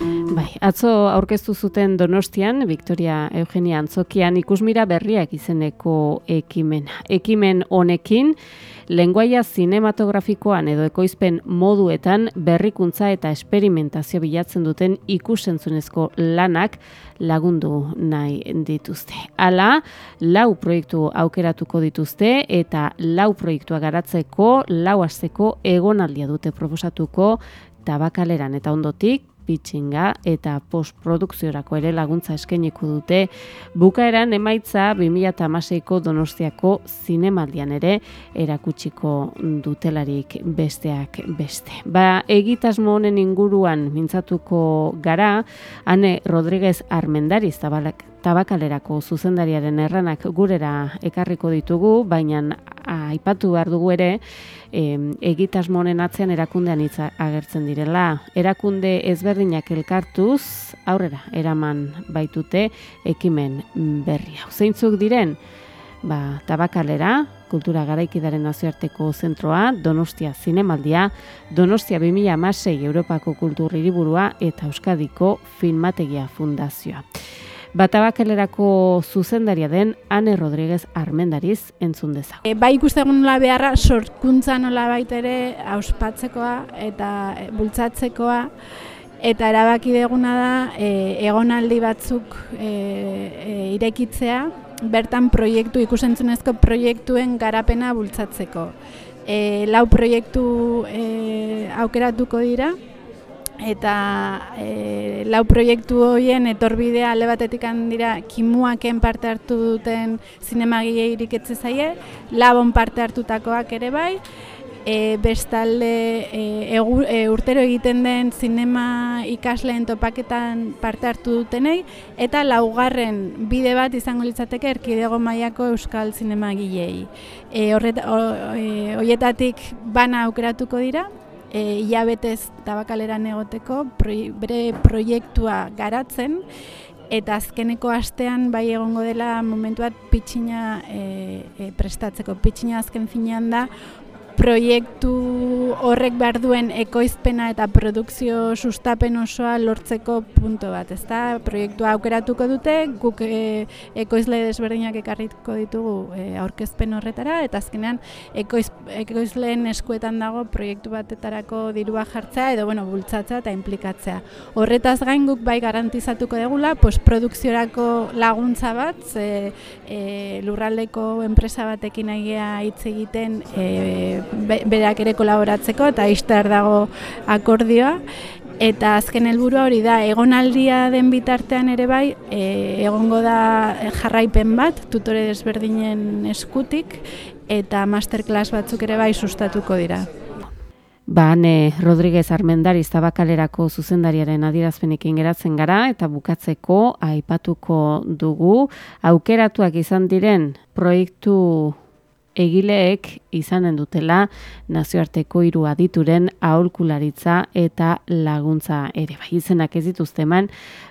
Bai, atzo aurkeztu zuten Donostian, Victoria Eugenia Antzokian ikusmira berriak izeneko ekimena. Ekimen honekin, lenguaia zinematografikoan edo ekoizpen moduetan berrikuntza eta esperimentazio bilatzen duten ikusentzunezko lanak lagundu nahi dituzte. Hala, lau proiektu aukeratuko dituzte eta lau proiektua garatzeko, lau asteko egonaldia dute proposatuko tabakaleran eta ondotik pitchinga eta postprodukziorako ere laguntza eskeniko dute bukaeran emaitza 2016ko Donostiako zinemaldian ere erakutsiko dutelarik besteak beste. Ba, egitasmo honen inguruan mintzatuko gara, Ane Rodríguez Armendariz tabalak tabakalerako zuzendariaren erranak gurera ekarriko ditugu, baina aipatu behar dugu ere, e, egitasmonen atzean erakundean hitza agertzen direla. Erakunde ezberdinak elkartuz, aurrera, eraman baitute ekimen berri hau. Zeintzuk diren, ba, tabakalera, kultura garaikidaren nazioarteko zentroa, Donostia Zinemaldia, Donostia 2006 Europako kulturririburua eta Euskadiko Filmategia Fundazioa. Batabakelerako zuzendaria den Ane Rodríguez Armendariz entzun deza. E, bai ikusten nola beharra sorkuntza nola baitere auspatzekoa eta e, bultzatzekoa eta erabaki deguna da e, egonaldi batzuk e, e, irekitzea bertan proiektu ikusentzunezko proiektuen garapena bultzatzeko. E, lau proiektu e, aukeratuko dira, eta e, lau proiektu horien etorbidea alde batetik dira kimuaken parte hartu duten zinemagile iriketze zaie, labon parte hartutakoak ere bai, e, bestalde e, e, urtero egiten den zinema ikasleen topaketan parte hartu dutenei, eta laugarren bide bat izango litzateke erkidego mailako euskal zinemagilei. E, Horretatik e, bana aukeratuko dira, e, iabetez tabakaleran egoteko bere proiektua garatzen eta azkeneko astean bai egongo dela momentu bat pitxina e, e, prestatzeko. Pitxina azken finean da proiektu horrek behar duen ekoizpena eta produkzio sustapen osoa lortzeko punto bat, ezta? Proiektua aukeratuko dute, guk e, ekoizle desberdinak ekarriko ditugu e, aurkezpen horretara, eta azkenean ekoiz, ekoizleen eskuetan dago proiektu batetarako dirua jartzea, edo bueno, bultzatzea eta implikatzea. Horretaz gain guk bai garantizatuko degula, pues, produkziorako laguntza bat, ze, e, lurraldeko enpresa batekin aigea hitz egiten e, berak ere kolaboratzeko eta izter dago akordioa. Eta azken helburua hori da, egonaldia den bitartean ere bai, e, egongo da jarraipen bat, tutore desberdinen eskutik, eta masterclass batzuk ere bai sustatuko dira. Bane Rodríguez Armendari Zabakalerako zuzendariaren adierazpenekin geratzen gara eta bukatzeko aipatuko dugu aukeratuak izan diren proiektu egileek izanen dutela nazioarteko hiru adituren aholkularitza eta laguntza ere bai izenak ez dituzte eman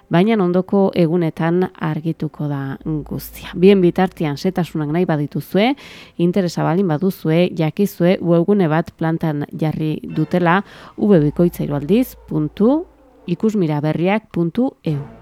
baina ondoko egunetan argituko da guztia. Bien bitartean setasunak nahi badituzue, interesa balin baduzue, jakizue webgune bat plantan jarri dutela www.ikusmiraberriak.eu